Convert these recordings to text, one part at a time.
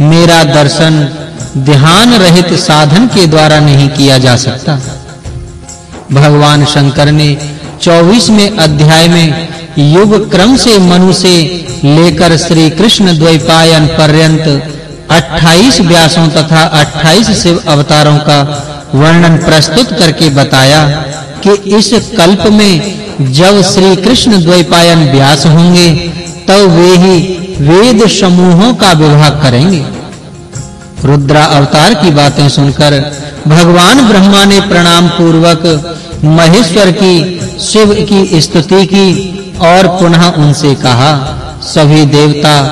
मेरा दर्शन ध्यान रहित साधन के द्वारा नहीं किया जा सकता। भगवान शंकर ने 24वें अध्याय में युग क्रम से मनु से लेकर श्री कृष्ण द्वैपायन पर्यंत 28 व्यासों तथा 28 शिव अवतारों का वर्णन प्रस्तुत करके बताया कि इस कल्प में जब श्री कृष्ण द्वैपायन व्यास होंगे, तब वे ही वेद समूहों का विभाग करेंगे। रुद्रा अवतार की बातें सुनकर भगवान ब्रह्मा ने प्रणाम पूर्वक महेश्वर की, शिव की स्तुति की और पुनः उनसे कहा, सभी देवता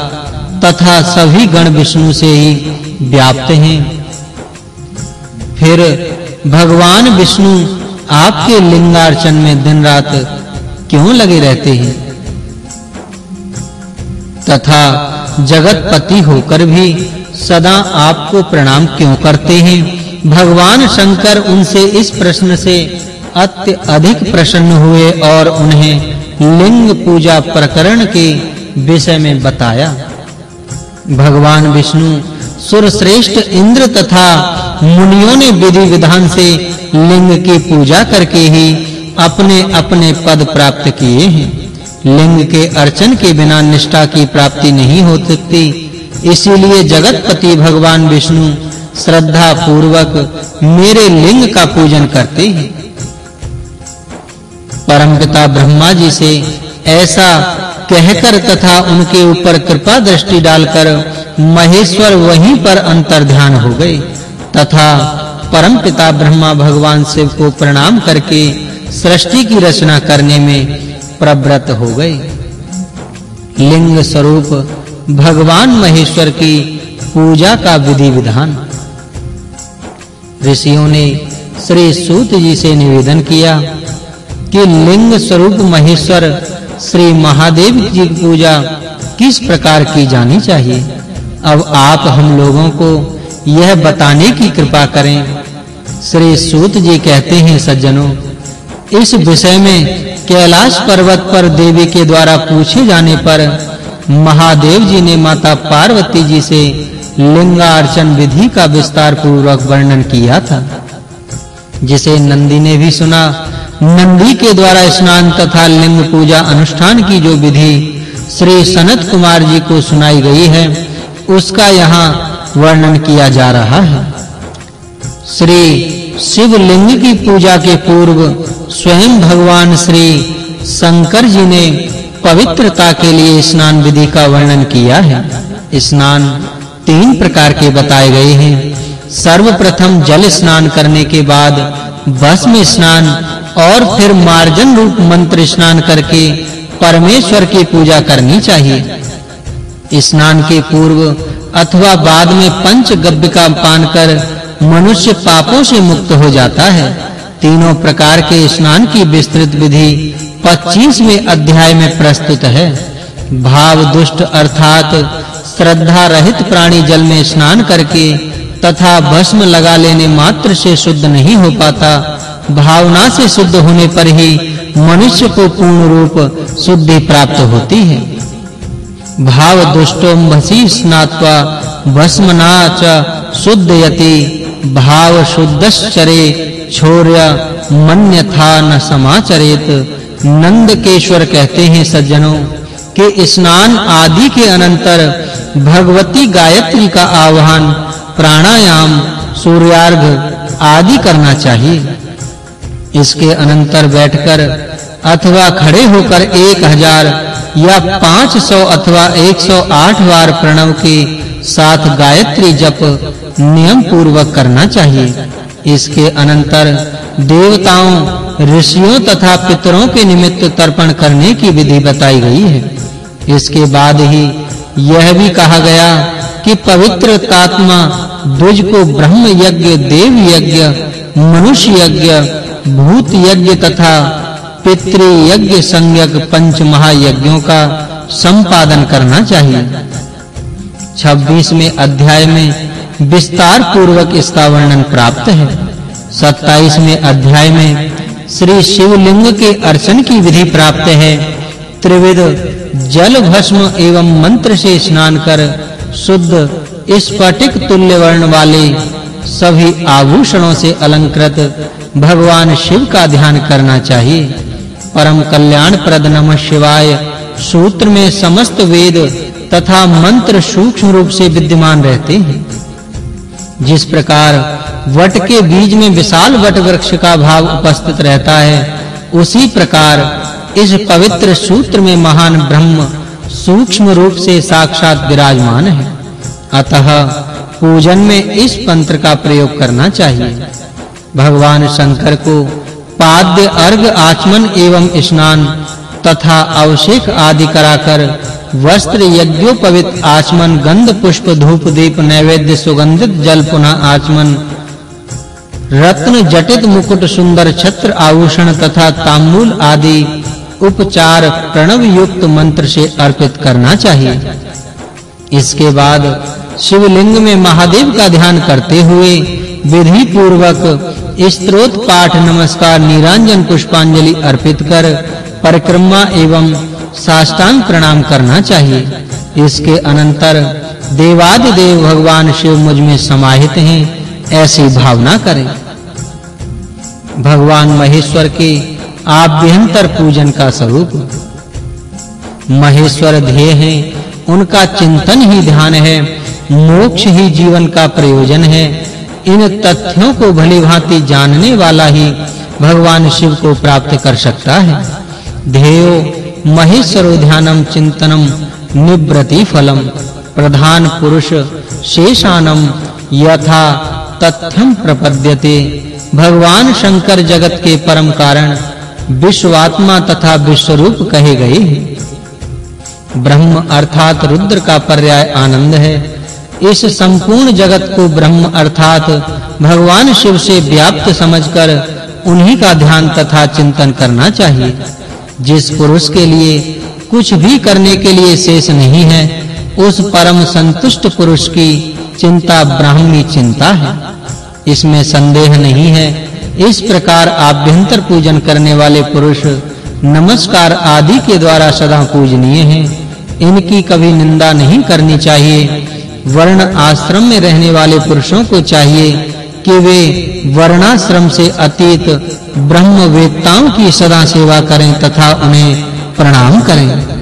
तथा सभी गण विष्णु से ही व्याप्त हैं। फिर भगवान विष्णु आपके लिंगार्चन में दिन रात क्यों लगे रहते हैं? तथा जगतपति होकर भी सदा आपको प्रणाम क्यों करते हैं? भगवान शंकर उनसे इस प्रश्न से अत्य अधिक प्रसन्न हुए और उन्हें लिंग पूजा प्रकरण के विषय में बताया। भगवान विष्णु सुर श्रेष्ठ इंद्र तथा मुनियों ने विधि विधान से लिंग की पूजा करके ही अपने अपने पद प्राप्त किए हैं। लिंग के अर्चन के बिना निष्ठा की प्राप्ति नहीं हो सकती। इसीलिए जगतपति भगवान विष्णु श्रद्धा पूर्वक मेरे लिंग का पूजन करते हैं। परमपिता ब्रह्मा जी से ऐसा कहकर तथा उनके ऊपर कृपा दृष्टि डालकर महेश्वर वहीं पर अंतर्ध्यान हो गए तथा परमपिता ब्रह्मा भगवान शिव को प्रणाम करके सृष्टि की रचना करने में प्रवृत्त हो गए लिंग स्वरूप भगवान महेश्वर की पूजा का विधि विधान। ऋषियों ने श्री सूत जी से निवेदन किया कि लिंग स्वरूप महेश्वर श्री महादेव जी की पूजा किस प्रकार की जानी चाहिए। अब आप हम लोगों को यह बताने की कृपा करें। श्री सूत जी कहते हैं, सज्जनों, इस विषय में कैलाश पर्वत पर देवी के द्वारा पूछे जाने पर महादेव जी ने माता पार्वती जी से लिंगार्चन विधि का विस्तार पूर्वक वर्णन किया था। जिसे नंदी ने भी सुना, नंदी के द्वारा स्नान तथा लिंग पूजा अनुष्ठान की जो विधि श्री सनत कुमार जी को सुनाई गई है, उसका यहाँ वर्णन किया जा रहा है। श्री शिवलिंग की पूजा के पूर्व स्वयं भगवान श्री शंकर जी ने पवित्रता के लिए स्नान विधि का वर्णन किया है। स्नान तीन प्रकार के बताए गए हैं। सर्वप्रथम जल स्नान करने के बाद भस्म स्नान और फिर मार्जन रूप मंत्र स्नान करके परमेश्वर की पूजा करनी चाहिए। स्नान के पूर्व अथवा बाद में पंच गव्य का पान कर मनुष्य पापों से मुक्त हो जाता है। तीनों प्रकार के स्नान की विस्तृत विधि 25वें अध्याय में प्रस्तुत है। भाव दुष्ट अर्थात श्रद्धा रहित प्राणी जल में स्नान करके तथा भस्म लगा लेने मात्र से शुद्ध नहीं हो पाता, भावना से शुद्ध होने पर ही मनुष्य को पूर्ण रूप शुद्धि प्राप्त होती है। भाव दुष्टोम भसी स्नात्वा भस्मना च शुद्धयति। भाव शुद्धश्चरे छोर्य मन्यथा न समाचरेत। नंदकेश्वर कहते हैं सज्जनों, कि स्नान आदि के अनंतर भगवती गायत्री का आह्वान प्राणायाम, सूर्यार्घ आदि करना चाहिए। इसके अनंतर बैठकर अथवा खड़े होकर 1000 या 500 अथवा 108 बार प्रणव के साथ गायत्री जप नियम पूर्वक करना चाहिए। इसके अनंतर देवताओं, ऋषियों तथा पितरों के निमित्त तर्पण करने की विधि बताई गई है। इसके बाद ही यह भी कहा गया कि पवित्र तात्मा द्विज को ब्रह्म यज्ञ, देव यज्ञ, मनुष्य यज्ञ, भूत यज्ञ तथा पितृ यज्ञ संज्ञक पंच महायज्ञों का संपादन करना चाहिए। 26वें अध्याय में विस्तार पूर्वक इसका वर्णन प्राप्त है। 27वें अध्याय में श्री शिवलिंग के अर्चन की विधि प्राप्त है। त्रिविध जल भस्म एवं मंत्र से स्नान कर शुद्ध, स्फटिक तुल्य वर्ण वाले सभी आभूषणों से अलंकृत भगवान शिव का ध्यान करना चाहिए। परम कल्याण प्रद नमः शिवाय, सूत्र में समस्त वेद तथा मंत्र सूक्ष्म रूप से विद्यमान रहते हैं। जिस प्रकार वट के बीज में विशाल वट वृक्ष का भाव उपस्थित रहता है, उसी प्रकार इस पवित्र सूत्र में महान ब्रह्म सूक्ष्म रूप से साक्षात विराजमान है। अतः पूजन में इस मंत्र का प्रयोग करना चाहिए। भगवान शंकर को पाद्य अर्घ आचमन एवं स्नान तथा अभिषेक आदि कराकर वस्त्र यज्ञोपवित आचमन, गंध, पुष्प, धूप, दीप, नैवेद्य, सुगंधित जल, पुनः आचमन। रत्न, जटित, मुकुट, सुंदर, छत्र, आभूषण तथा तांबूल आदि उपचार प्रणव युक्त मंत्र से अर्पित करना चाहिए। इसके बाद शिवलिंग में महादेव का ध्यान करते हुए विधि पूर्वक स्तोत्र पाठ नमस्कार, निरंजन, पुष्पांजलि अर्पित कर परिक्रमा एवं साष्टांग प्रणाम करना चाहिए। इसके अनंतर देवादि देव भगवान शिव मुझमें समाहित हैं, ऐसी भावना करें। भगवान महेश्वर के आभ्यंतर पूजन का स्वरूप। महेश्वर ध्येय है, उनका चिंतन ही ध्यान है, मोक्ष ही जीवन का प्रयोजन है। इन तथ्यों को भली भांति जानने वाला ही भगवान शिव को प्राप्त कर सकता है। ध्येयो महेश्वरो ध्यानम चिंतनम निवृत्ति फलम प्रधान पुरुष शेषानम यथा तथ्यम प्रपद्यते। भगवान शंकर जगत के परम कारण विश्वात्मा तथा विश्वरूप कहे गए ब्रह्म अर्थात रुद्र का पर्याय आनंद है। इस संपूर्ण जगत को ब्रह्म अर्थात भगवान शिव से व्याप्त समझकर उन्हीं का ध्यान तथा चिंतन करना चाहिए। जिस पुरुष के लिए कुछ भी करने के लिए शेष नहीं है, उस परम संतुष्ट पुरुष की चिंता ब्राह्मी चिंता है। इसमें संदेह नहीं है, इस प्रकार आभ्यंतर पूजन करने वाले पुरुष नमस्कार आदि के द्वारा सदा पूजनीय हैं। इनकी कभी निंदा नहीं करनी चाहिए, वर्ण आश्रम में रहने वाले पुरुषों को चाहिए कि वे वर्णाश्रम से अतीत ब्रह्म वेत्ताओं की सदा सेवा करें तथा उन्हें प्रणाम करें।